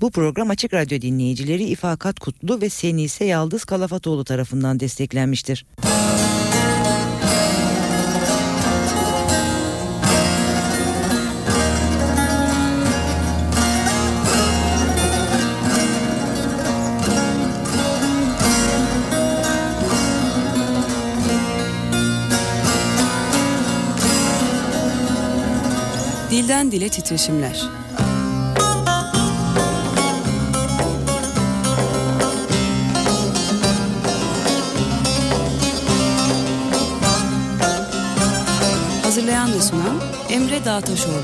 Bu program Açık Radyo dinleyicileri İfakat Kutlu ve Senise Yaldız Kalafatoğlu tarafından desteklenmiştir. Dilden Dile Titreşimler ve sunan Emre Dağtaşoğlu.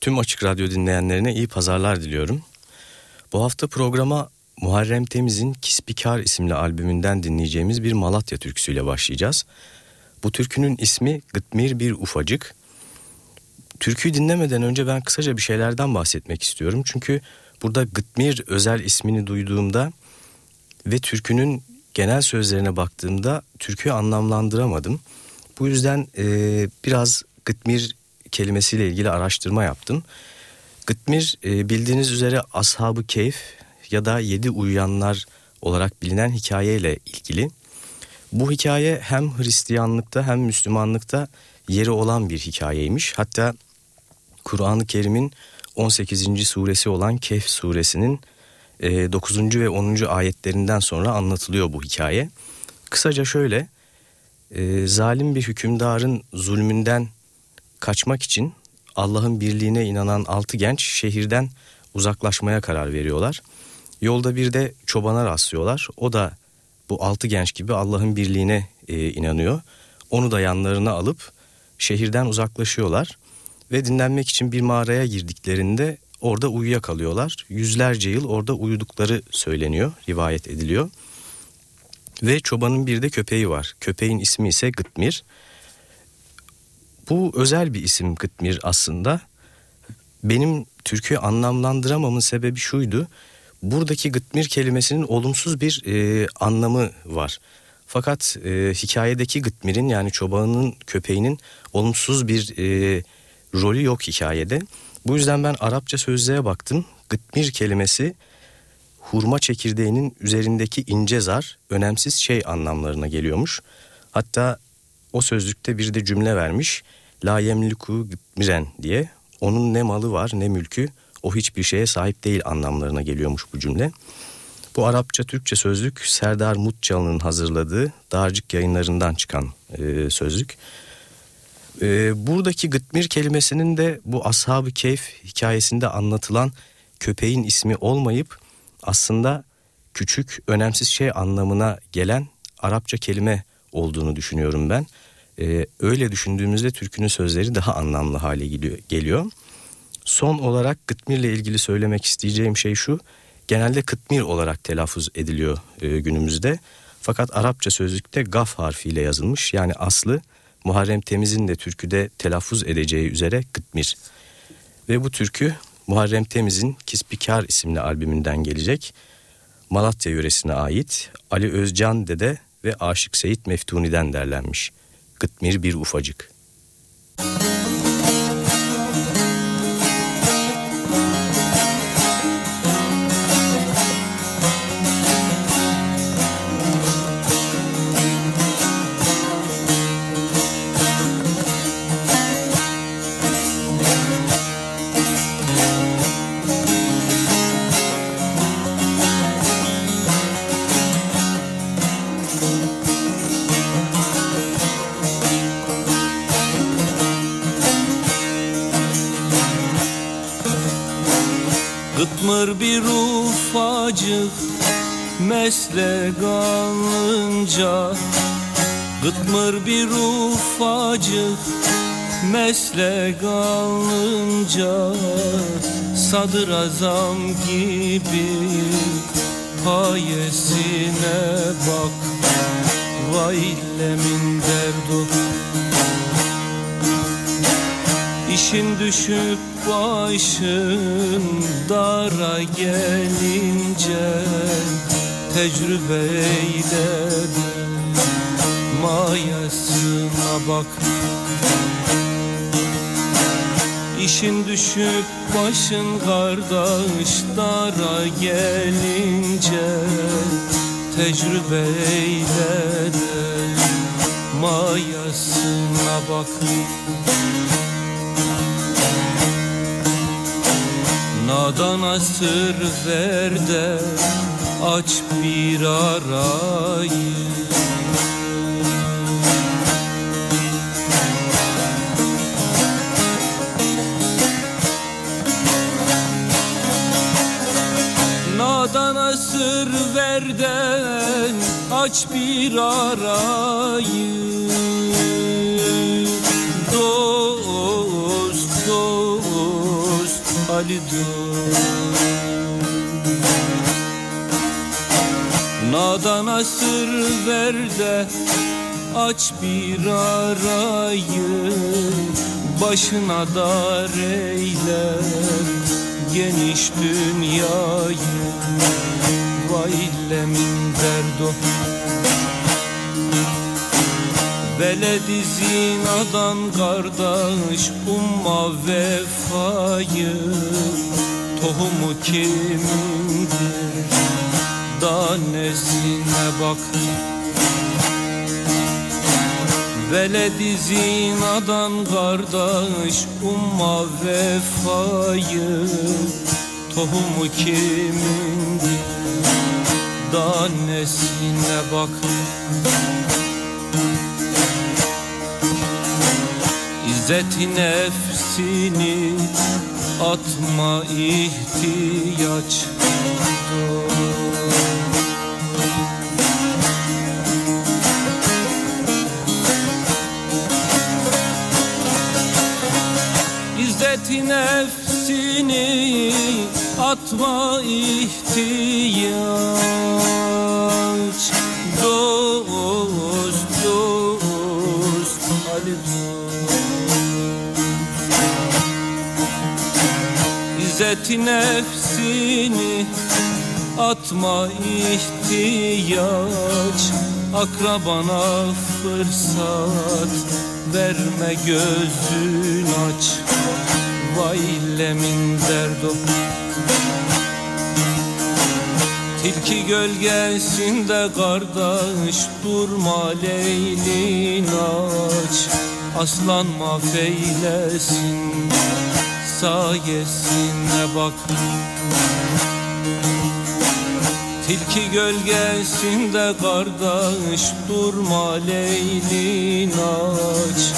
Tüm Açık Radyo dinleyenlerine iyi pazarlar diliyorum. Bu hafta programa Muharrem Temiz'in Kispikar isimli albümünden dinleyeceğimiz bir Malatya türküsüyle başlayacağız. Bu türkünün ismi Gıtmir Bir Ufacık. Türküyü dinlemeden önce ben kısaca bir şeylerden bahsetmek istiyorum. Çünkü burada Gıtmir özel ismini duyduğumda ve türkünün genel sözlerine baktığımda türküyü anlamlandıramadım. Bu yüzden e, biraz Gıtmir kelimesiyle ilgili araştırma yaptım. Gıtmir e, bildiğiniz üzere Ashab-ı Keyf ya da Yedi Uyuyanlar olarak bilinen hikayeyle ilgili. Bu hikaye hem Hristiyanlıkta hem Müslümanlıkta yeri olan bir hikayeymiş. Hatta Kur'an-ı Kerim'in 18. suresi olan Kehf suresinin 9. E, ve 10. ayetlerinden sonra anlatılıyor bu hikaye. Kısaca şöyle, e, zalim bir hükümdarın zulmünden kaçmak için Allah'ın birliğine inanan altı genç şehirden uzaklaşmaya karar veriyorlar. Yolda bir de çobana rastlıyorlar. O da bu altı genç gibi Allah'ın birliğine e, inanıyor. Onu da yanlarına alıp şehirden uzaklaşıyorlar. Ve dinlenmek için bir mağaraya girdiklerinde orada uyuyakalıyorlar. Yüzlerce yıl orada uyudukları söyleniyor, rivayet ediliyor. Ve çobanın bir de köpeği var. Köpeğin ismi ise Gıtmir. Bu özel bir isim Gıtmir aslında. Benim türküyü anlamlandıramamın sebebi şuydu. Buradaki Gıtmir kelimesinin olumsuz bir e, anlamı var. Fakat e, hikayedeki Gıtmir'in yani çobanın köpeğinin olumsuz bir e, rolü yok hikayede. Bu yüzden ben Arapça sözlüğe baktım. Gıtmir kelimesi hurma çekirdeğinin üzerindeki ince zar önemsiz şey anlamlarına geliyormuş. Hatta o sözlükte bir de cümle vermiş. La yemliku gıtmiren diye. Onun ne malı var ne mülkü o hiçbir şeye sahip değil anlamlarına geliyormuş bu cümle. Bu Arapça Türkçe sözlük Serdar Mutçalı'nın hazırladığı Dağarcık yayınlarından çıkan e, sözlük. E, buradaki gıtmir kelimesinin de bu Ashab-ı Keyf hikayesinde anlatılan köpeğin ismi olmayıp aslında küçük önemsiz şey anlamına gelen Arapça kelime olduğunu düşünüyorum ben. E, öyle düşündüğümüzde türkünün sözleri daha anlamlı hale geliyor. Son olarak Gıtmir'le ilgili söylemek isteyeceğim şey şu. Genelde Kıtmir olarak telaffuz ediliyor e, günümüzde. Fakat Arapça sözlükte gaf harfiyle yazılmış. Yani aslı Muharrem Temiz'in de türküde telaffuz edeceği üzere Kıtmir. Ve bu türkü Muharrem Temiz'in Kispikar isimli albümünden gelecek. Malatya yöresine ait Ali Özcan Dede ve Aşık Seyit Meftuni'den derlenmiş. Kıtmir bir ufacık. Meslek alınca Sadrazam gibi payesine bak. Vay illemin derdu. İşin düşüp başın dara gelince Tecrübe eyledim mayasına bak İşin düşüp başın kardeş gelince Tecrübeyle de mayasına bak. Nadana sır ver de aç bir arayı de aç bir arayı. Dost dost Ali dost Nadana sır ver de aç bir arayı. Başına dar eyle geniş dünyayı Vay lemin derdo Veledi zinadan kardeş umma vefayı. Tohumu kimindir? Danesine bak. Veledi zinadan kardeş umma vefayı. Tohumu kimindir danesine bak. İzzeti nefsini atma ihtiyaç. İzzeti nefsini atma ihtiyaç İzzeti nefsini atma ihtiyaç. Akrabana fırsat verme gözün aç. Vay lemin derdo Tilki gölgesinde kardeş durma leylin aç. Aslanma feylesin sayesine bak Tilki gölgesinde kardeş durma leylin aç.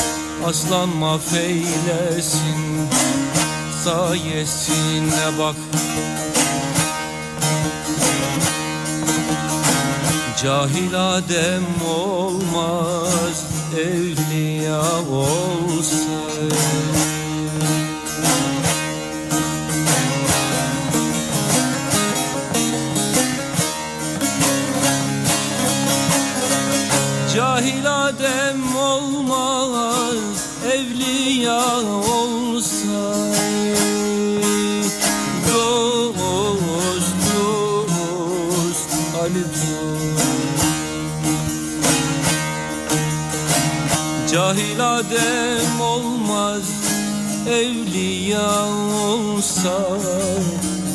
Aslanma feylesin sayesine bak. Cahil Adem olmaz evliya olsa evliya olsa Dost dost Ali dost Cahil Adem olmaz evliya olsa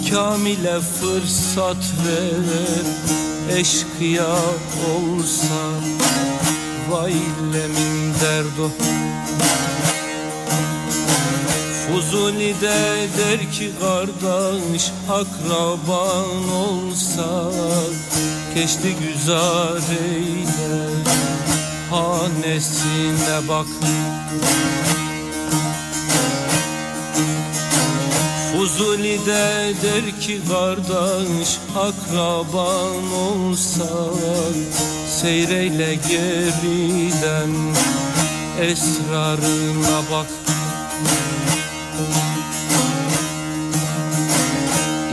Kamile fırsat ver eşkıya olsa Vay lemin derdo Fuzuli de der ki kardeş akraban olsa Keşti güzar eyle hanesine bak. Fuzuli de der ki kardeş akraban olsa Seyreyle geriden esrarına bak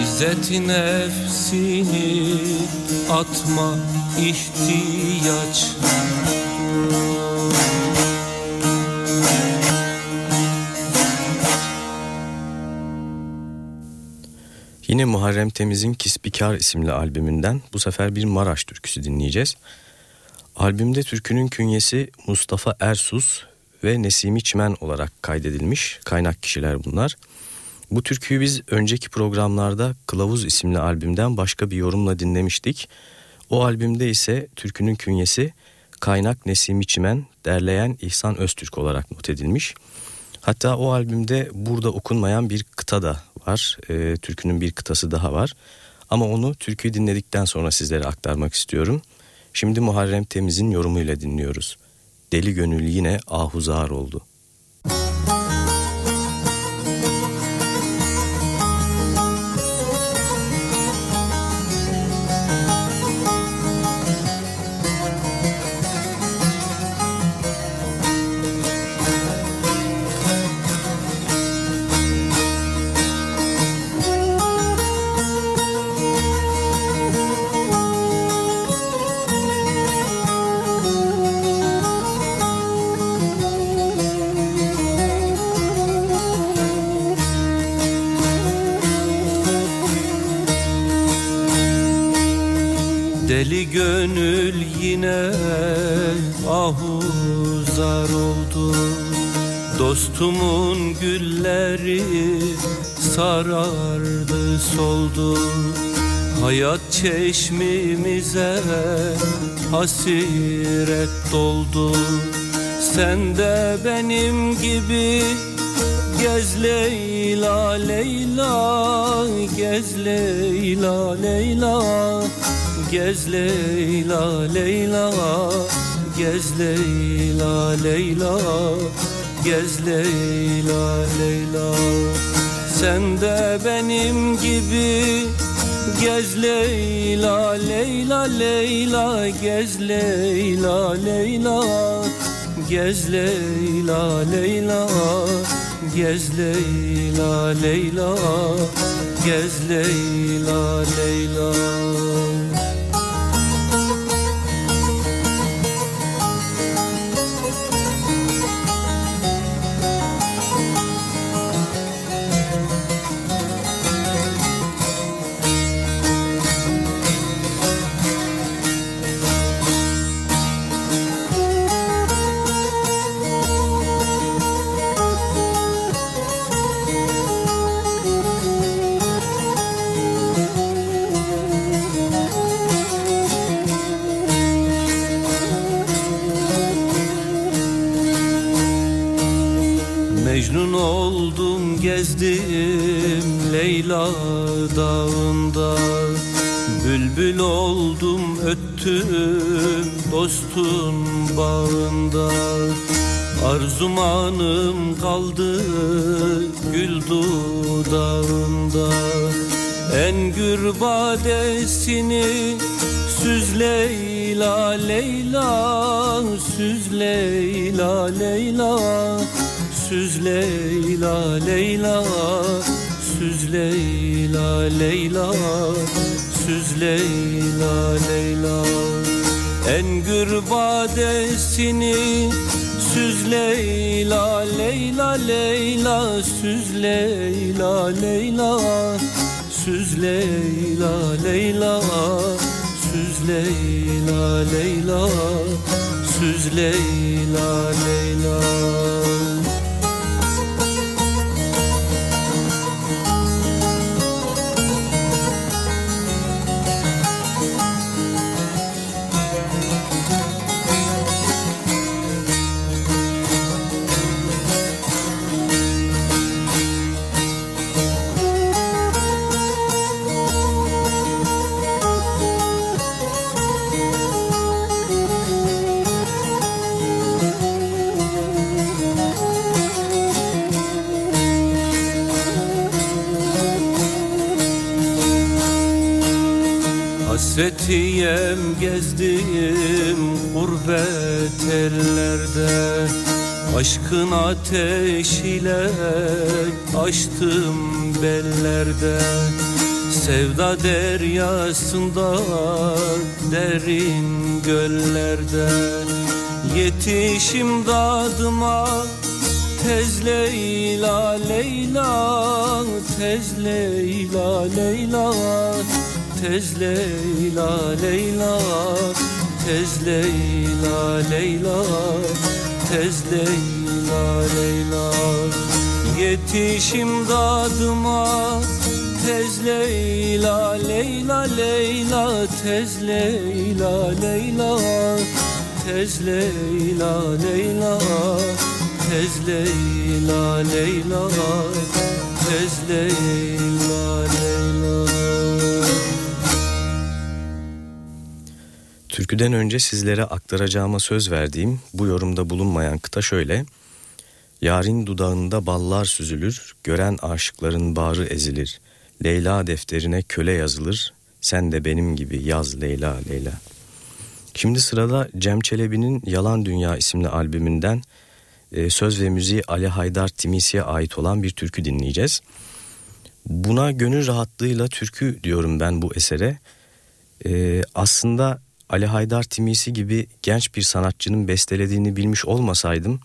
İzzeti nefsini atma ihtiyaç Yine Muharrem Temiz'in Kisbikar isimli albümünden bu sefer bir Maraş türküsü dinleyeceğiz. Albümde türkünün künyesi Mustafa Ersus ve Nesimi Çimen olarak kaydedilmiş kaynak kişiler bunlar. Bu türküyü biz önceki programlarda Kılavuz isimli albümden başka bir yorumla dinlemiştik. O albümde ise türkünün künyesi kaynak Nesimi Çimen, derleyen İhsan Öztürk olarak not edilmiş. Hatta o albümde burada okunmayan bir kıta da var. E, türkünün bir kıtası daha var. Ama onu türküyü dinledikten sonra sizlere aktarmak istiyorum. Şimdi Muharrem Temiz'in yorumuyla dinliyoruz. Deli gönül yine ahuzar oldu. Gönül yine ahuzar oldu. Dostumun gülleri sarardı soldu. Hayat çeşmimize hasiret doldu. Sen de benim gibi Gez Leyla Leyla Gez Leyla Leyla Gez Leyla Leyla Gez Leyla Leyla Gez Leyla Leyla. Sen de benim gibi Gez Leyla Leyla Leyla Gez Leyla Leyla. Gez Leyla Leyla Gez Leyla Leyla. Gez Leyla Leyla gezdim Leyla dağında. Bülbül oldum öttüm dostun bağında. Arzumanım kaldı gül dudağında. En gür badesini süz Leyla Leyla Süz Leyla Leyla Süz Leyla Leyla Süz Leyla Leyla Süz Leyla Leyla. En gür badesini Süz Leyla Leyla Leyla Süz Leyla Leyla Süz Leyla Leyla Süz Leyla Leyla Süz Leyla Leyla Hasretiyem gezdim gurbet ellerde Aşkın ateşiyle açtım bellerde. Sevda deryasında derin göllerde. Yetişim dadıma Tez Leyla Leyla Tez Leyla Leyla Tez Leyla Leyla Tez Leyla Leyla tez Leyla Leyla. Yetişim dadıma tez Leyla Leyla Leyla tez Leyla Leyla tez Leyla Leyla tez Leyla Leyla tez Leyla Leyla Türküden önce sizlere aktaracağıma söz verdiğim bu yorumda bulunmayan kıta şöyle. Yarın dudağında ballar süzülür, gören aşıkların bağrı ezilir. Leyla defterine köle yazılır, sen de benim gibi yaz Leyla Leyla. Şimdi sırada Cem Çelebi'nin Yalan Dünya isimli albümünden e, söz ve müziği Ali Haydar Timisi'ye ait olan bir türkü dinleyeceğiz. Buna gönül rahatlığıyla türkü diyorum ben bu esere. E, aslında Ali Haydar Timisi gibi genç bir sanatçının bestelediğini bilmiş olmasaydım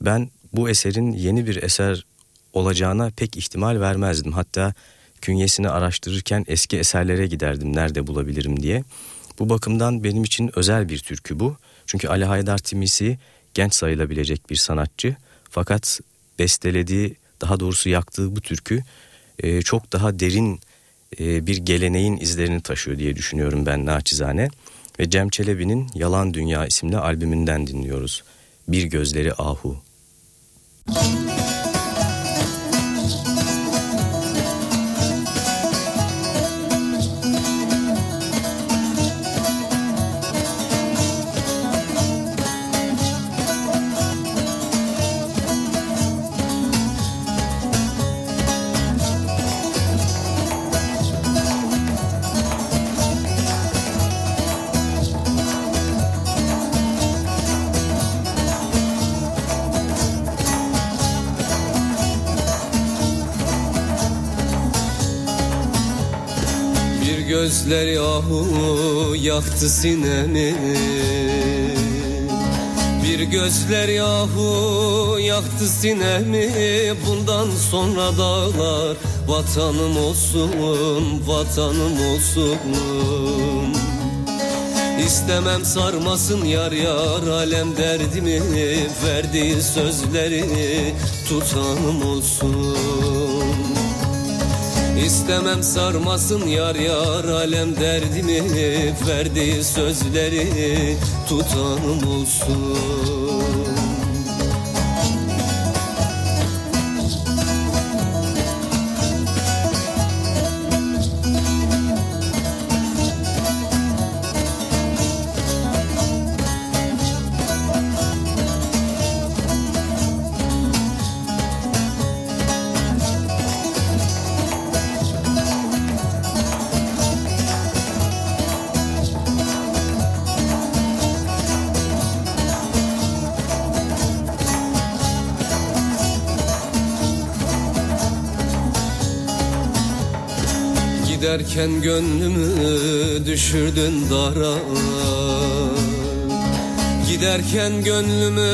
ben bu eserin yeni bir eser olacağına pek ihtimal vermezdim. Hatta künyesini araştırırken eski eserlere giderdim nerede bulabilirim diye. Bu bakımdan benim için özel bir türkü bu. Çünkü Ali Haydar Timisi genç sayılabilecek bir sanatçı. Fakat bestelediği daha doğrusu yaktığı bu türkü e, çok daha derin e, bir geleneğin izlerini taşıyor diye düşünüyorum ben naçizane. Ve Cem Çelebi'nin Yalan Dünya isimli albümünden dinliyoruz. Bir Gözleri Ahu. Müzik yahu yaktı sinemi. Bir gözler yahu yaktı sinemi. Bundan sonra dağlar vatanım olsun Vatanım olsun. İstemem sarmasın yar yar alem derdimi Verdiği sözleri tutanım olsun İstemem sarmasın yar yar alem derdimi Verdiği sözleri tutanım olsun Giderken gönlümü düşürdün dara. Giderken gönlümü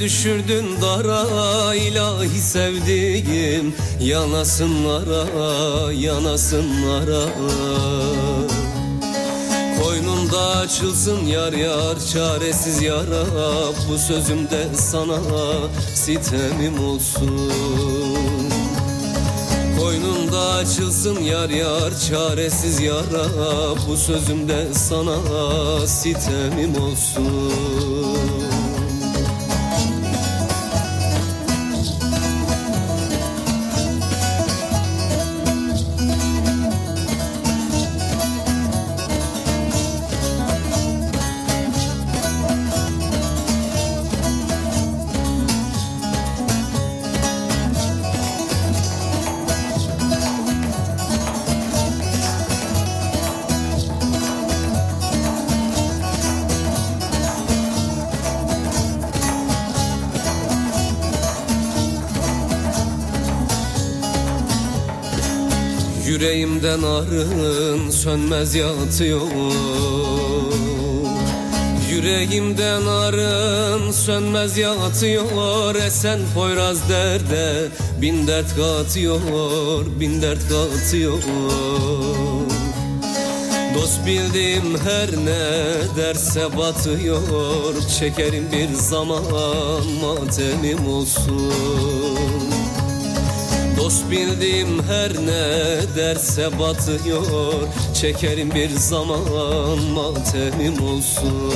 düşürdün dara. İlahi sevdiğim yanasınlara yanasınlara. Koynunda açılsın yar yar çaresiz yara. Bu sözümde sana sitemim olsun Koynunda açılsın yar yar çaresiz yara. Bu sözümde sana sitemim olsun Yüreğimden arın sönmez yatıyor Yüreğimden arın sönmez yatıyor Esen Poyraz derde bin dert katıyor Bin dert katıyor. Dost bildiğim her ne derse batıyor. Çekerim bir zaman matemim olsun Dost bildiğim her ne derse batıyor. Çekerim bir zaman matemim olsun.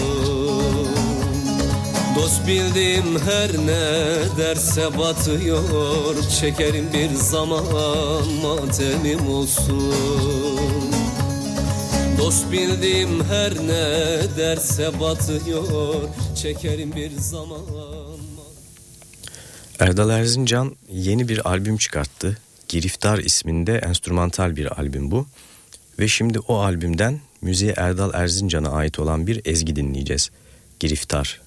Dost bildiğim her ne derse batıyor. Çekerim bir zaman matemim olsun. Dost bildiğim her ne derse batıyor. Çekerim bir zaman Erdal Erzincan yeni bir albüm çıkarttı. Giriftar isminde enstrümantal bir albüm bu. Ve şimdi o albümden müziğe Erdal Erzincan'a ait olan bir ezgi dinleyeceğiz. Giriftar.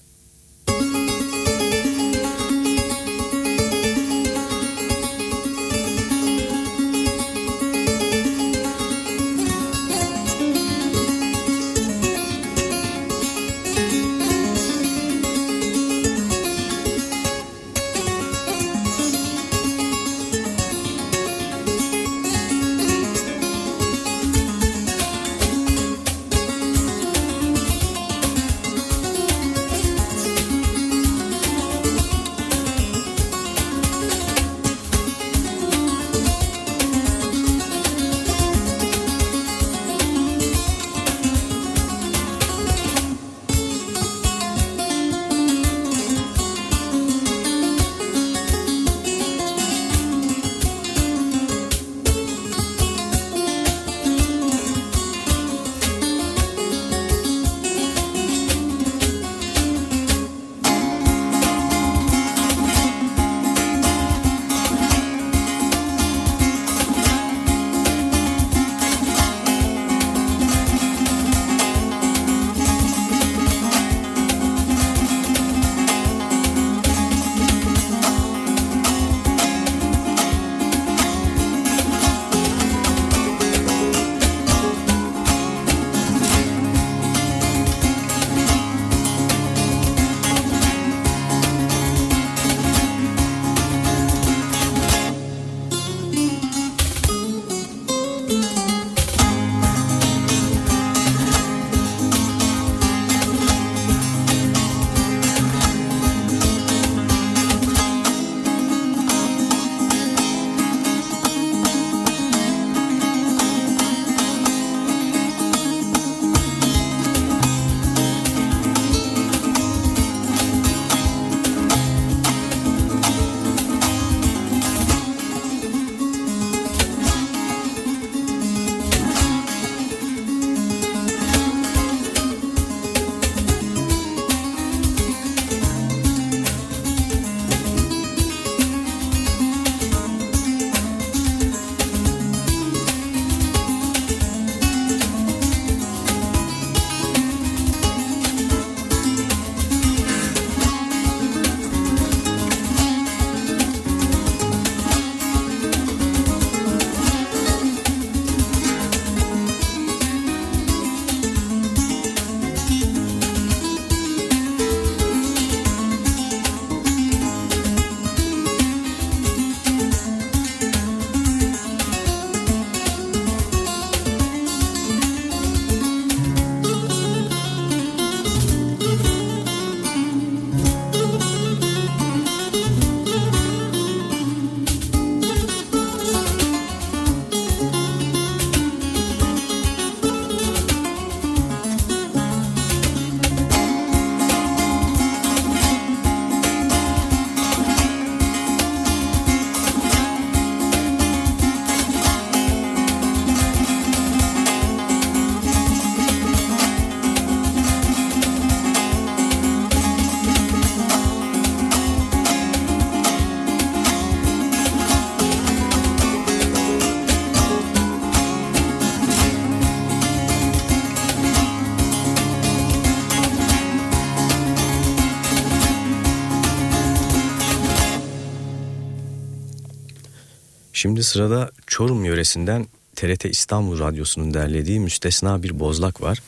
Şimdi sırada Çorum yöresinden TRT İstanbul Radyosu'nun derlediği müstesna bir bozlak var.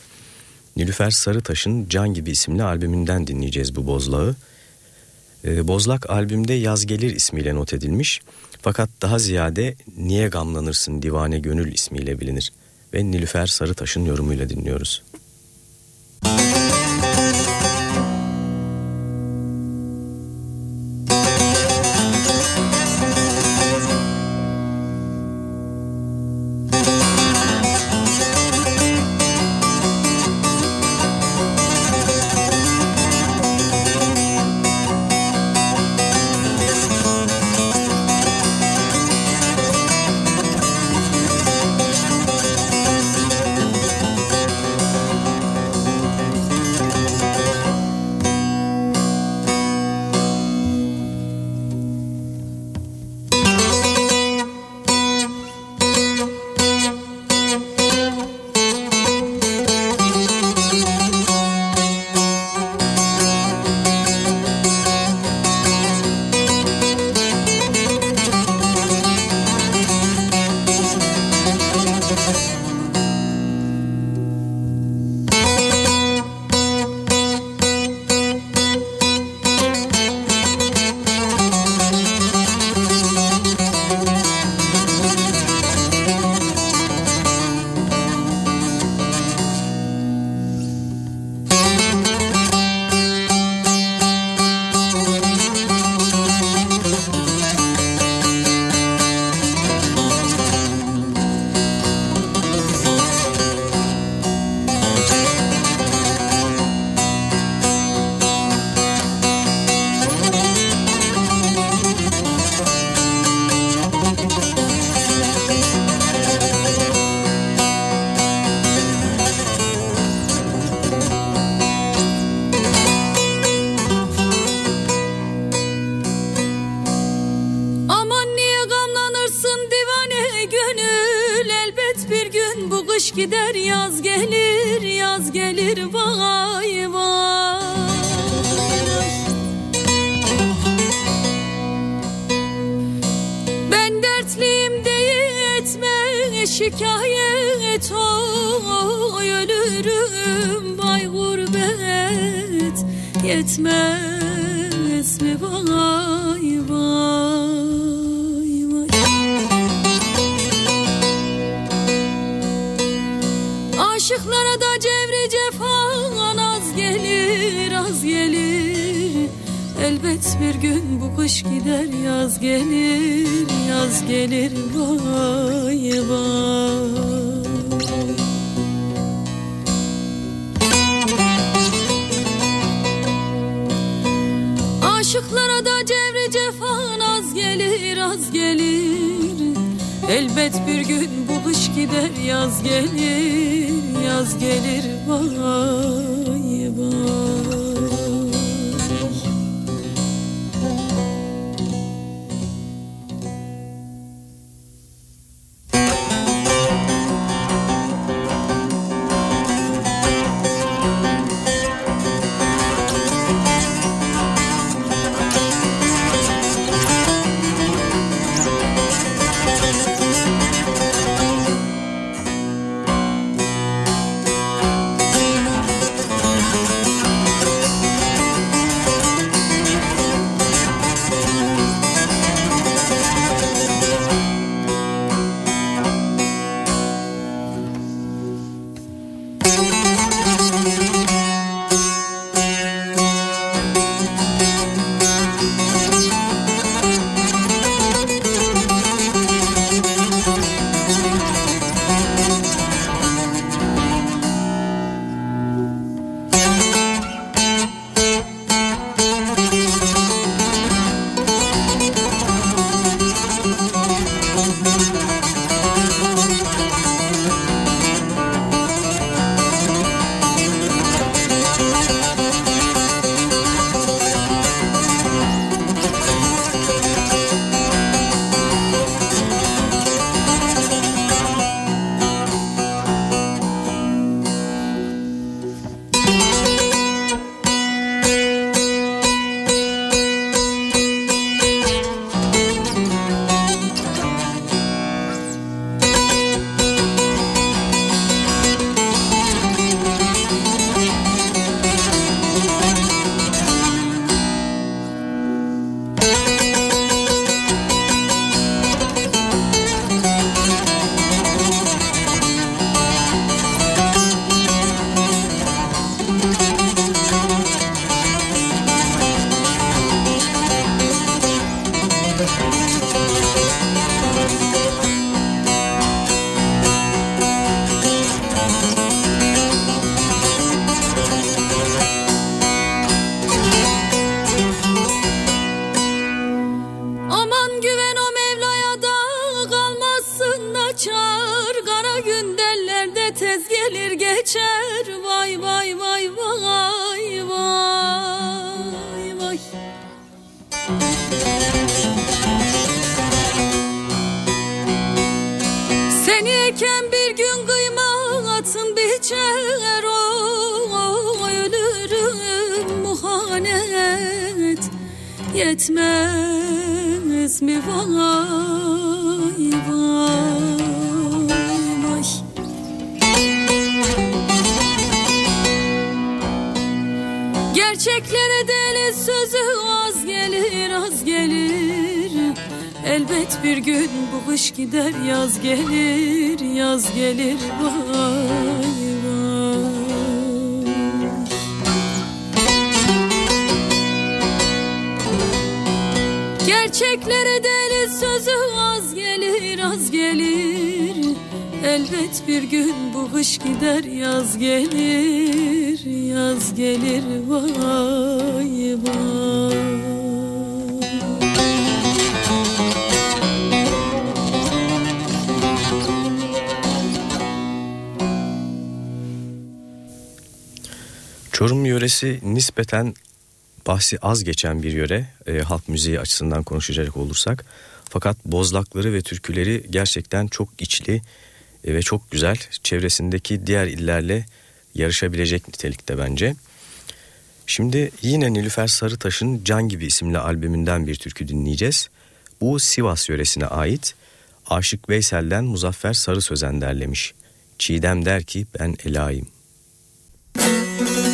Nilüfer Sarıtaş'ın Can Gibi isimli albümünden dinleyeceğiz bu bozlağı. Ee, bozlak albümde Yaz Gelir ismiyle not edilmiş. Fakat daha ziyade Niye Gamlanırsın Divane Gönül ismiyle bilinir. ve Nilüfer Sarıtaş'ın yorumuyla dinliyoruz. Aman şikayet oy ölürüm vay gurbet. Yetmez mi vay vay vay? Aşıklara da cevri cefa az gelir az gelir. Elbet bir gün bu kış gider yaz gelir yaz gelir vay vay Aşıklara da cevri cefan az gelir az gelir. Elbet bir gün bu kış gider yaz gelir yaz gelir vay vay yetmez mi? Vay vay vay. Gerçeklere deli sözü az gelir az gelir. Elbet bir gün bu kış gider yaz gelir yaz gelir. Vay Gerçeklere deli sözü az gelir az gelir. Elbet bir gün bu kış gider yaz gelir Yaz gelir. Vay vay. Çorum yöresi nispeten bahsi az geçen bir yöre e, halk müziği açısından konuşacak olursak. Fakat bozlakları ve türküleri gerçekten çok içli e, ve çok güzel. Çevresindeki diğer illerle yarışabilecek nitelikte bence. Şimdi yine Nilüfer Sarıtaş'ın Can Gibi isimli albümünden bir türkü dinleyeceğiz. Bu Sivas yöresine ait. Aşık Veysel'den Muzaffer Sarı Sözen derlemiş. Çiğdem der ki ben Ela'yım. Çiğdem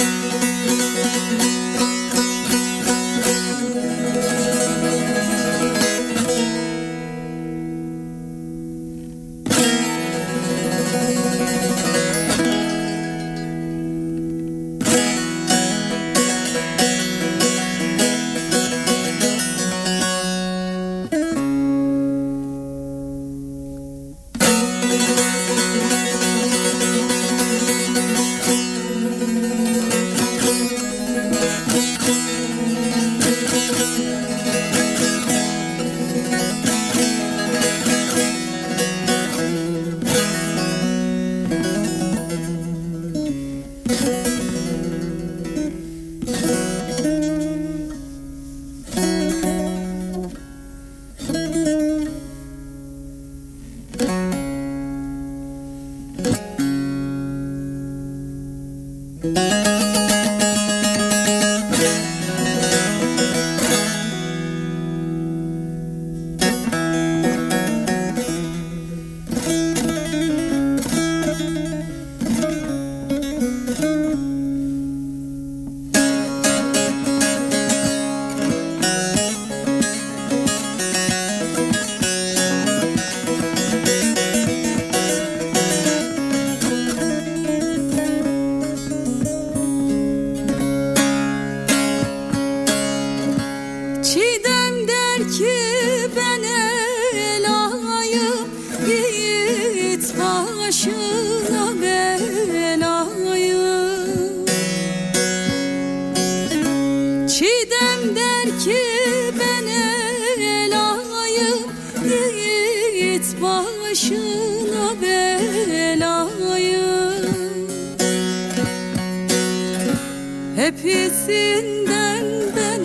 Hepsinden ben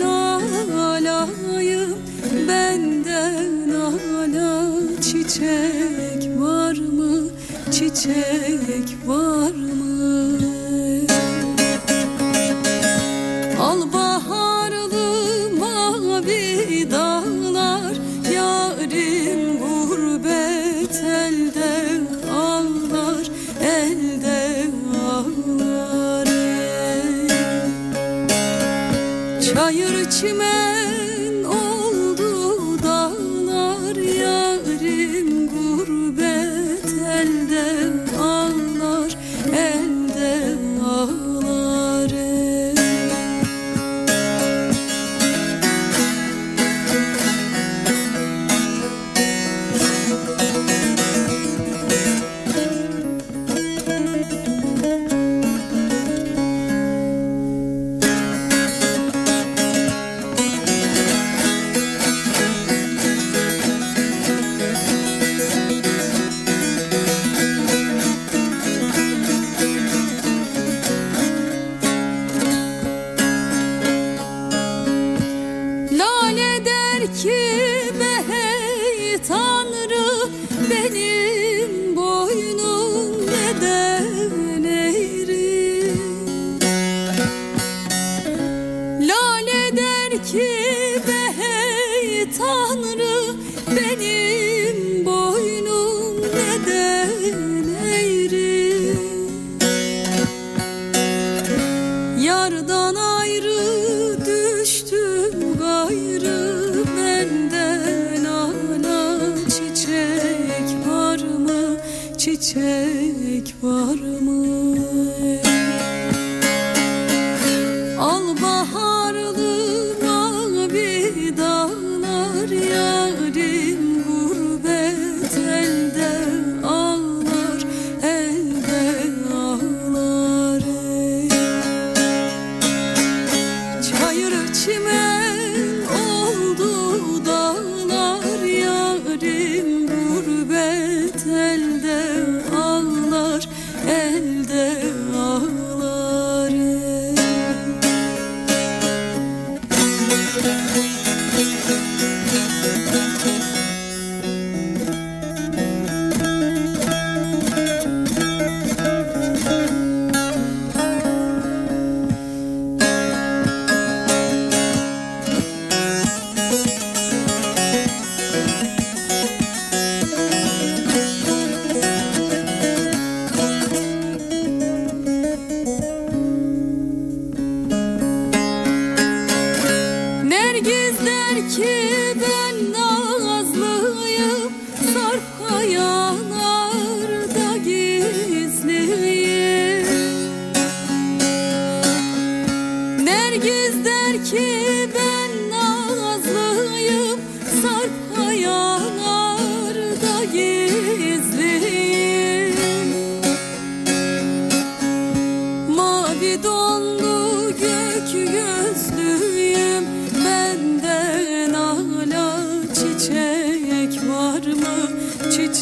alayım Benden ala çiçek var mı? Çiçek var mı? Çayır çimen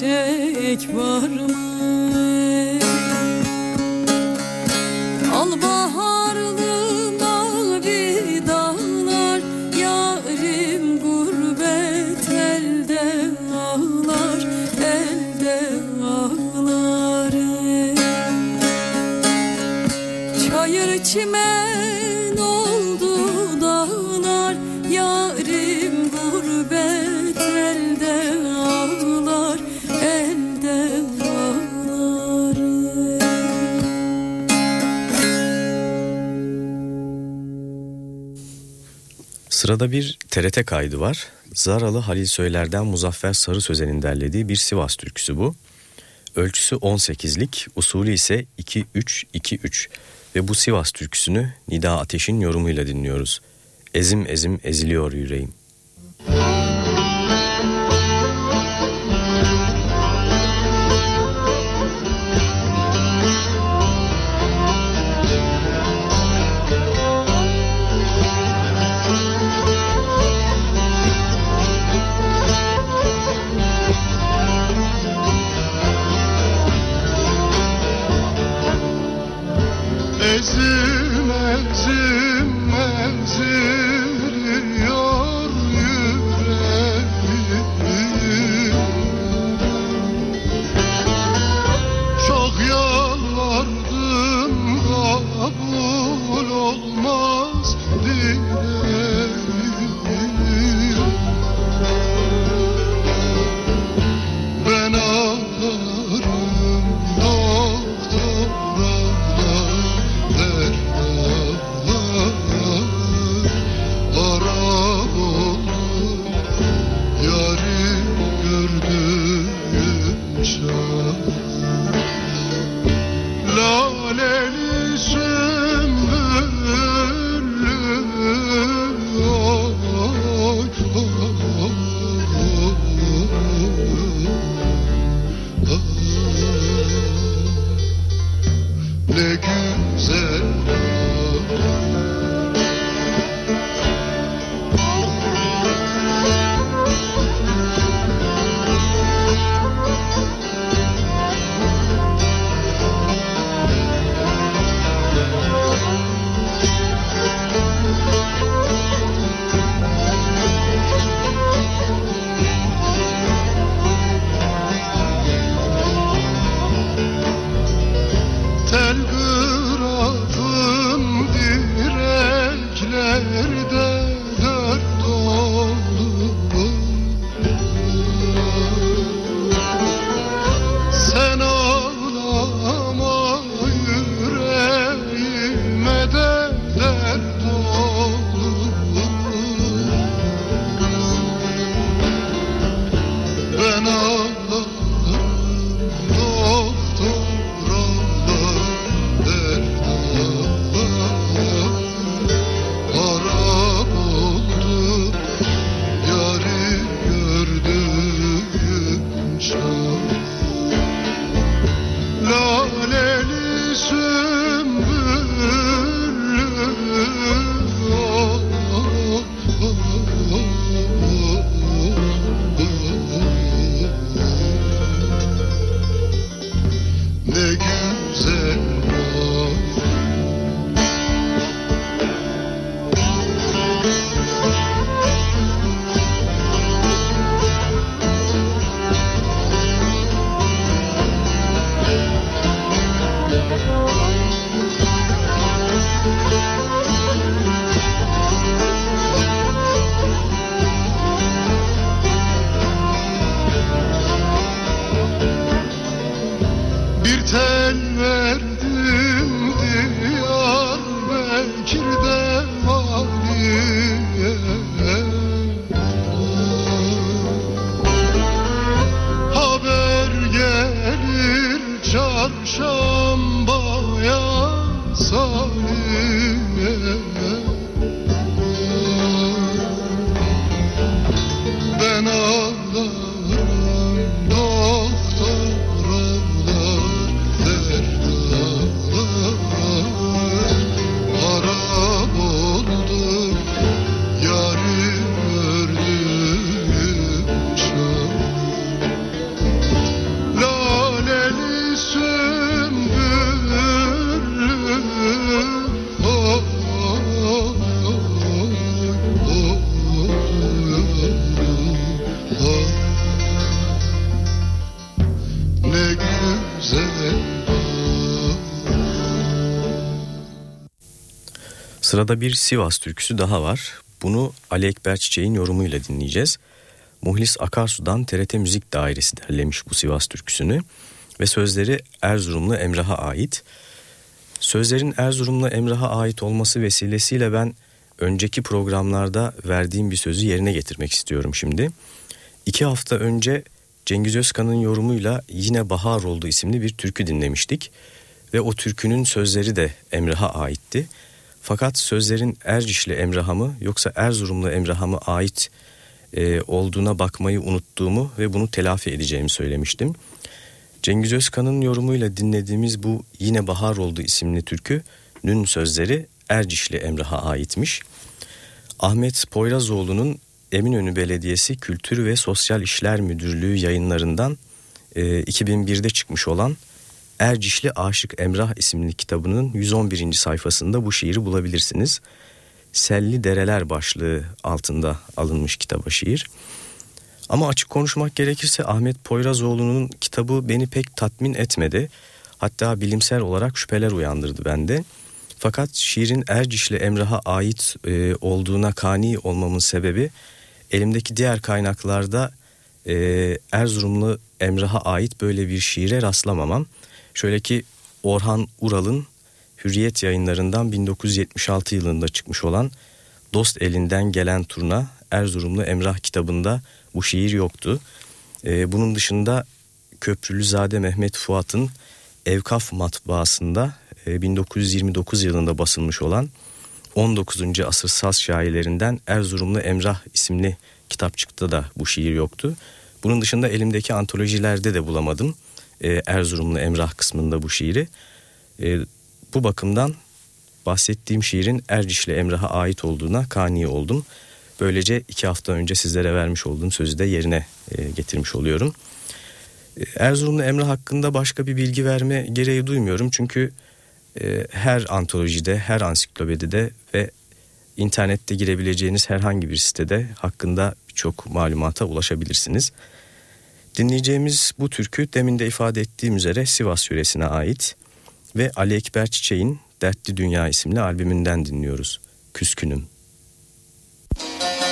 gerçek var mı? Sırada bir TRT kaydı var. Zaralı Halil Söyler'den Muzaffer Sarı Sözen'in derlediği bir Sivas türküsü bu. Ölçüsü 18'lik, usulü ise 2-3-2-3 ve bu Sivas türküsünü Nida Ateş'in yorumuyla dinliyoruz. Ezim ezim eziliyor yüreğim. Müzik Sırada bir Sivas türküsü daha var. Bunu Ali Ekber Çiçek'in yorumuyla dinleyeceğiz. Muhlis Akarsu'dan TRT Müzik Dairesi derlemiş bu Sivas türküsünü ve sözleri Erzurumlu Emrah'a ait. Sözlerin Erzurumlu Emrah'a ait olması vesilesiyle ben önceki programlarda verdiğim bir sözü yerine getirmek istiyorum şimdi. İki hafta önce Cengiz Özkan'ın yorumuyla Yine Bahar Oldu isimli bir türkü dinlemiştik. Ve o türkünün sözleri de Emrah'a aitti. Fakat sözlerin Ercişli Emrah'a mı yoksa Erzurumlu Emrah'a mı ait e, olduğuna bakmayı unuttuğumu ve bunu telafi edeceğimi söylemiştim. Cengiz Özkan'ın yorumuyla dinlediğimiz bu Yine Bahar Oldu isimli türkünün sözleri Ercişli Emrah'a aitmiş. Ahmet Poyrazoğlu'nun Eminönü Belediyesi Kültür ve Sosyal İşler Müdürlüğü yayınlarından e, 2001'de çıkmış olan Ercişli Aşık Emrah isimli kitabının 111. sayfasında bu şiiri bulabilirsiniz. Selli Dereler başlığı altında alınmış kitaba şiir. Ama açık konuşmak gerekirse Ahmet Poyrazoğlu'nun kitabı beni pek tatmin etmedi. Hatta bilimsel olarak şüpheler uyandırdı bende. Fakat şiirin Ercişli Emrah'a ait e, olduğuna kani olmamın sebebi elimdeki diğer kaynaklarda e, Erzurumlu Emrah'a ait böyle bir şiire rastlamamam. Şöyle ki Orhan Ural'ın Hürriyet yayınlarından 1976 yılında çıkmış olan Dost Elinden Gelen Turna Erzurumlu Emrah kitabında bu şiir yoktu. Ee, bunun dışında Köprülüzade Mehmet Fuat'ın Evkaf matbaasında e, 1929 yılında basılmış olan 19. asır saz şairlerinden Erzurumlu Emrah isimli kitapçıkta da bu şiir yoktu. Bunun dışında elimdeki antolojilerde de bulamadım e, Erzurumlu Emrah kısmında bu şiiri. E, bu bakımdan bahsettiğim şiirin Ercişli Emrah'a ait olduğuna kani oldum. Böylece iki hafta önce sizlere vermiş olduğum sözü de yerine e, getirmiş oluyorum. Erzurumlu Emrah hakkında başka bir bilgi verme gereği duymuyorum. Çünkü her antolojide, her ansiklopedide ve internette girebileceğiniz herhangi bir sitede hakkında birçok malumata ulaşabilirsiniz. Dinleyeceğimiz bu türkü demin de ifade ettiğim üzere Sivas yöresine ait ve Ali Ekber Çiçek'in Dertli Dünya isimli albümünden dinliyoruz. Küskünüm. Bundan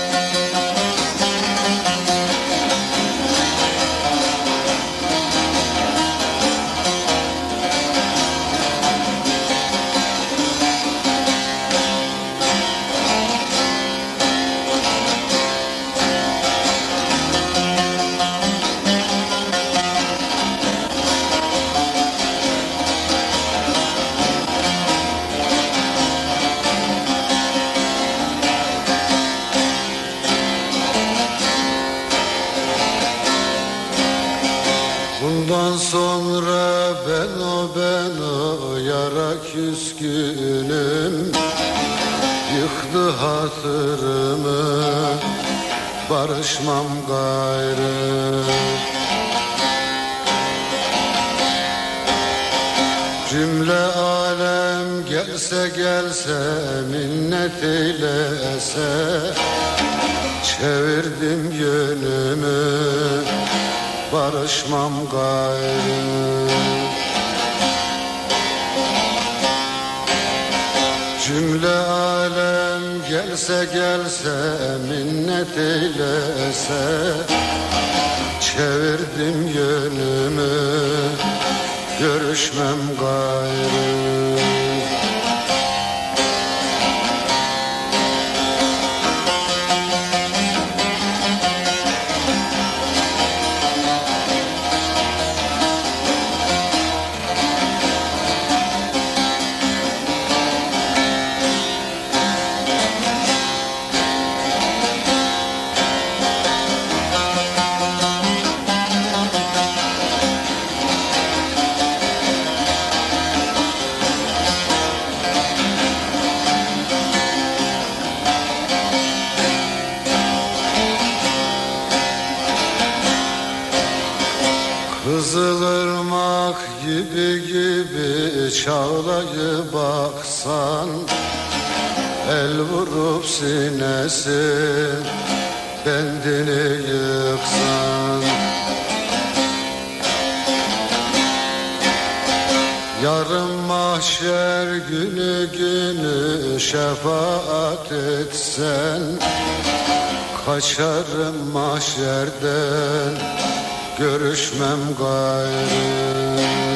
Çevirdim yönümü barışmam gayrı. Cümle alem gelse gelse minnet eylese Çevirdim yönümü görüşmem gayrı sinesi bendini yıksan Yarım mah mahşer günü günü şefaat etsen Kaçarım mahşerden görüşmem gayrı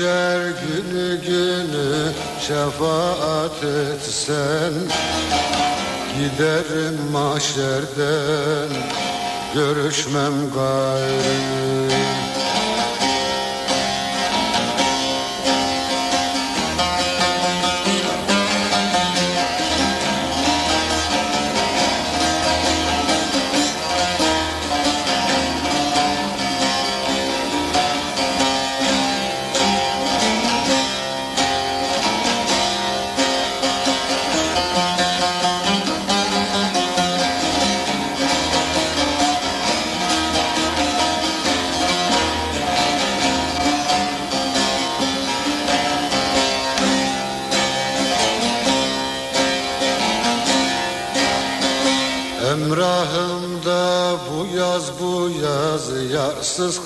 mahşer günü günü şefaat etsen Giderim mahşerden görüşmem gayrı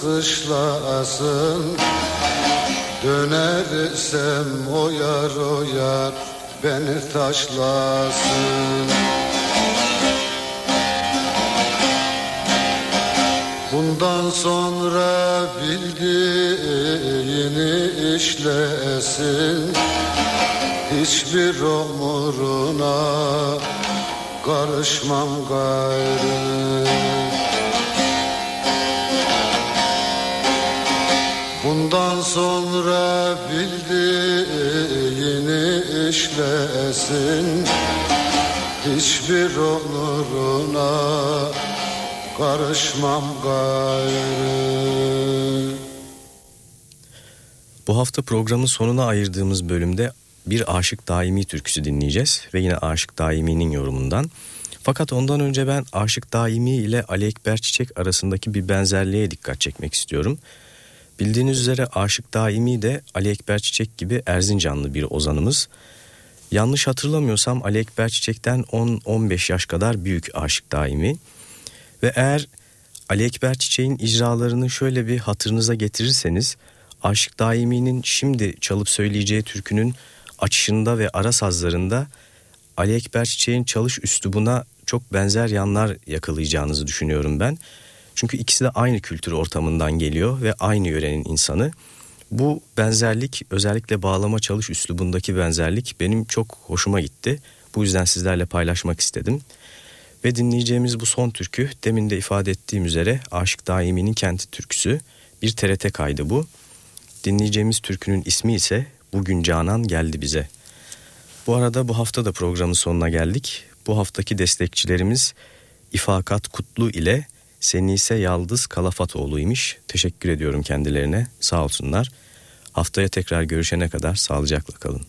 kışlasın Dönersem o yar o yar beni taşlasın. Bundan sonra bildiğini işlesin. Hiçbir umuruna karışmam gayrı sonra bildiğini işlesin Hiçbir onuruna karışmam gayrı Bu hafta programın sonuna ayırdığımız bölümde bir Aşık Daimi türküsü dinleyeceğiz ve yine Aşık Daimi'nin yorumundan. Fakat ondan önce ben Aşık Daimi ile Ali Ekber Çiçek arasındaki bir benzerliğe dikkat çekmek istiyorum. Bildiğiniz üzere Aşık Daimi de Ali Ekber Çiçek gibi Erzincanlı bir ozanımız. Yanlış hatırlamıyorsam Ali Ekber Çiçek'ten 10-15 yaş kadar büyük Aşık Daimi. Ve eğer Ali Ekber Çiçek'in icralarını şöyle bir hatırınıza getirirseniz... Aşık Daimi'nin şimdi çalıp söyleyeceği türkünün açışında ve ara sazlarında Ali Ekber Çiçek'in çalış üslubuna çok benzer yanlar yakalayacağınızı düşünüyorum ben. Çünkü ikisi de aynı kültür ortamından geliyor ve aynı yörenin insanı. Bu benzerlik özellikle bağlama çalış üslubundaki benzerlik benim çok hoşuma gitti. Bu yüzden sizlerle paylaşmak istedim. Ve dinleyeceğimiz bu son türkü demin de ifade ettiğim üzere Aşık Daimi'nin kenti türküsü. Bir TRT kaydı bu. Dinleyeceğimiz türkünün ismi ise Bugün Canan Geldi Bize. Bu arada bu hafta da programın sonuna geldik. Bu haftaki destekçilerimiz İfakat Kutlu ile Senise Yaldız Kalafatoğlu'ymuş. Teşekkür ediyorum kendilerine. Sağ olsunlar. Haftaya tekrar görüşene kadar sağlıcakla kalın.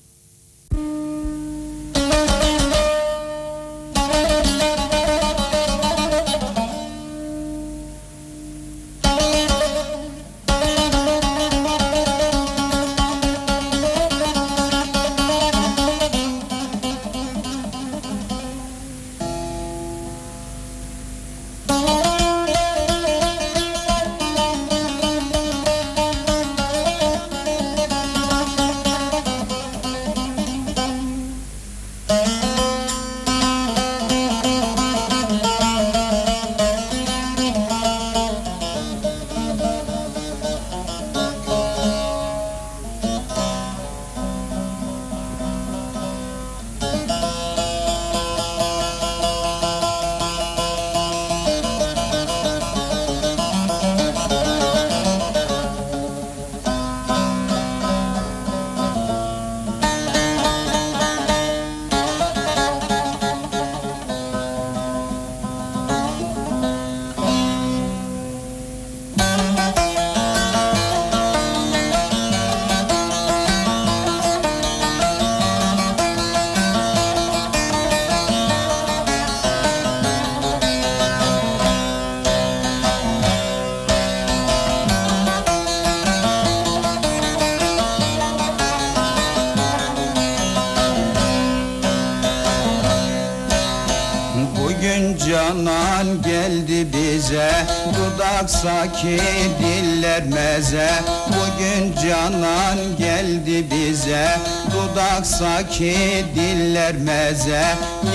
Saki diller meze? Bugün canan geldi bize. Dudak saki diller meze.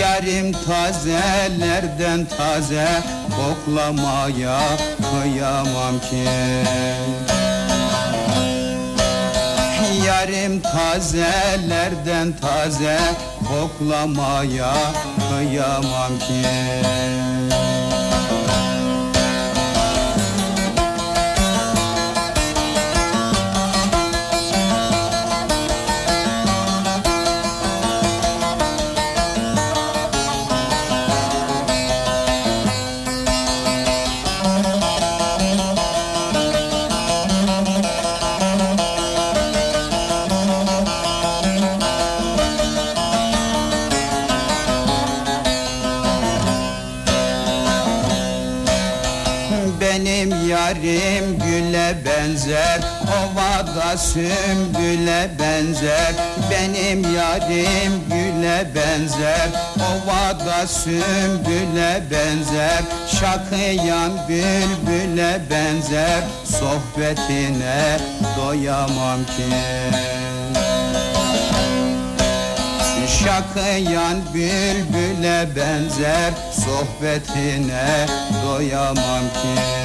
Yarim tazelerden taze? Koklamaya kıyamam ki. Yarim tazelerden taze? Koklamaya kıyamam ki Yarim güle benzer Ovada sümbüle benzer. Benim yarim güle benzer Ovada sümbüle benzer. Şakıyan bülbüle benzer Sohbetine doyamam ki. Şakıyan bülbüle benzer Sohbetine doyamam ki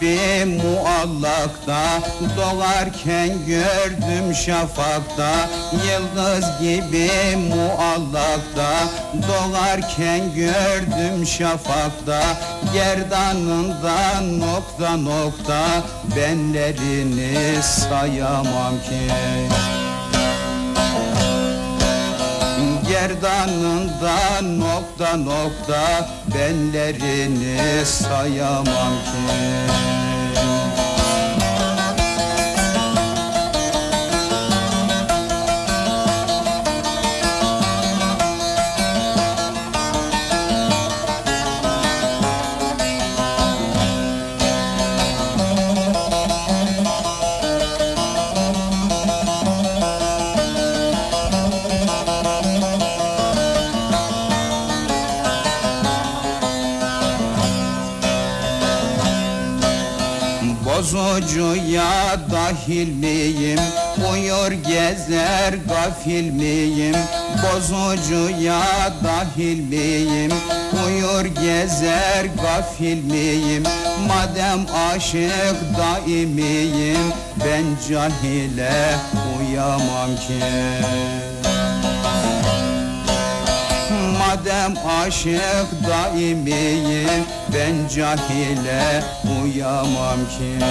gibi muallakta. Doğarken gördüm şafakta. Yıldız gibi muallakta. Doğarken gördüm şafakta. Gerdanından nokta nokta. Benlerini sayamam ki Gerdanından nokta nokta benlerini sayamam ki Dahil miyim? Uyur gezer gafil miyim? Bozucuya dahil miyim? Uyur gezer gafil miyim? Madem aşık daimiyim Ben cahile uyamam ki Madem aşık daimiyim Ben cahile uyamam ki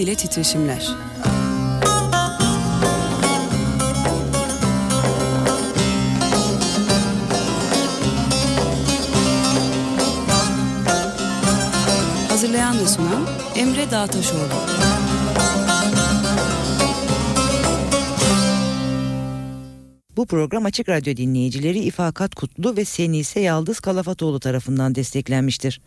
dile titreşimler. Hazırlayan ve sunan Emre Dağtaşoğlu. Bu program Açık Radyo dinleyicileri İfakat Kutlu ve Senise Yaldız Kalafatoğlu tarafından desteklenmiştir.